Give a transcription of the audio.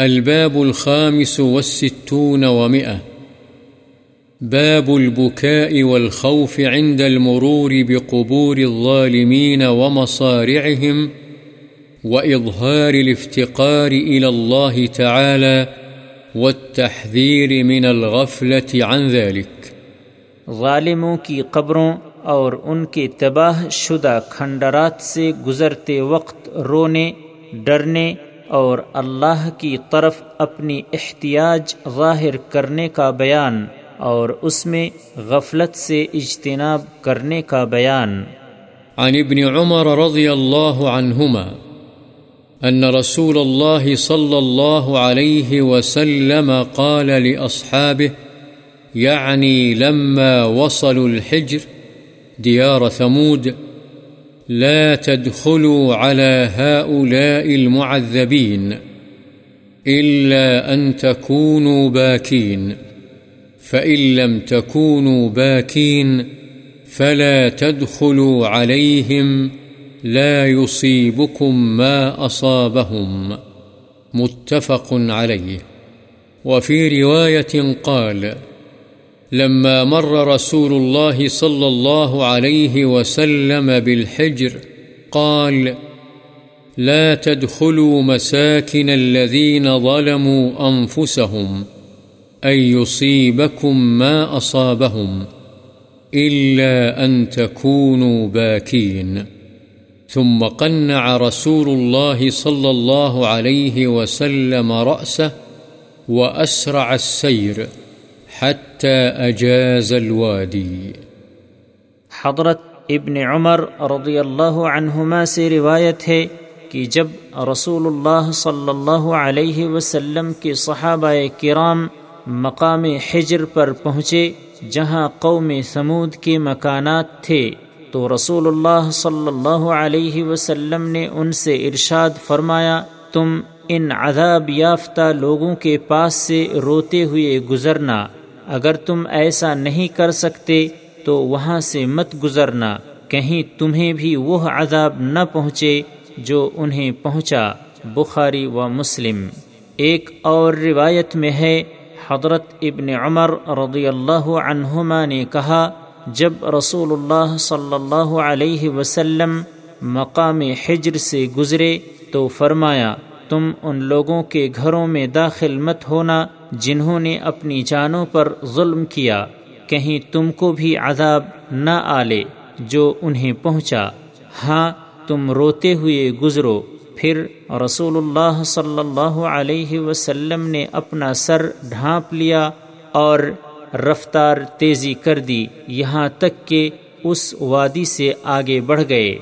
الباب الخامس والستون ومئة. باب البكاء والخوف عند المرور بقبور الظالمين ومصارعهم وإظهار الافتقار إلى الله تعالى والتحذير من الغفلة عن ذلك. ظالموں کی قبروں اور ان کے تباہ شدہ کھنڈرات سے گزرتے وقت رونے، ڈرنے اور اللہ کی طرف اپنی احتیاج ظاہر کرنے کا بیان اور اس میں غفلت سے اجتناب کرنے کا بیان۔ عن ابن عمر رضی اللہ عنہما أن رسول الله صلى الله عليه وسلم قال لأصحابه يعني لما وصلوا الحجر ديار ثمود لا تدخلوا على هؤلاء المعذبين إلا أن تكونوا باكين. فإن لم تكونوا باكين فلا تدخلوا عليهم، لا يصيبكم ما أصابهم. متفق عليه. وفي رواية قال لما مر رسول الله صلى الله عليه وسلم بالحجر قال، لا تدخلوا مساكن الذين ظلموا أنفسهم أن يصيبكم ما أصابهم إلا أن تكونوا باكين. ثم قنع رسول الله صلى الله عليه وسلم رأسه وأسرع السير. حتى أجاز الوادي. حضرت ابن عمر رضی اللہ عنہما سے روایت ہے کہ جب رسول اللہ صلی اللہ علیہ وسلم کے صحابہ کرام مقام حجر پر پہنچے، جہاں قوم سمود کے مکانات تھے، تو رسول اللہ صلی اللہ علیہ وسلم نے ان سے ارشاد فرمایا، تم ان عذاب یافتہ لوگوں کے پاس سے روتے ہوئے گزرنا۔ اگر تم ایسا نہیں کر سکتے تو وہاں سے مت گزرنا، کہیں تمہیں بھی وہ عذاب نہ پہنچے جو انہیں پہنچا، بخاری و مسلم۔ ایک اور روایت میں ہے، حضرت ابن عمر رضی اللہ عنہما نے کہا، جب رسول اللہ صلی اللہ علیہ وسلم مقام حجر سے گزرے تو فرمایا تم ان لوگوں کے گھروں میں داخل مت ہونا جنہوں نے اپنی جانوں پر ظلم کیا۔ کہیں تم کو بھی عذاب نہ آلے جو انہیں پہنچا۔ ہاں تم روتے ہوئے گزرو۔ پھر رسول اللہ صلی اللہ علیہ وسلم نے اپنا سر ڈھانپ لیا اور رفتار تیزی کر دی۔ یہاں تک کہ اس وادی سے آگے بڑھ گئے۔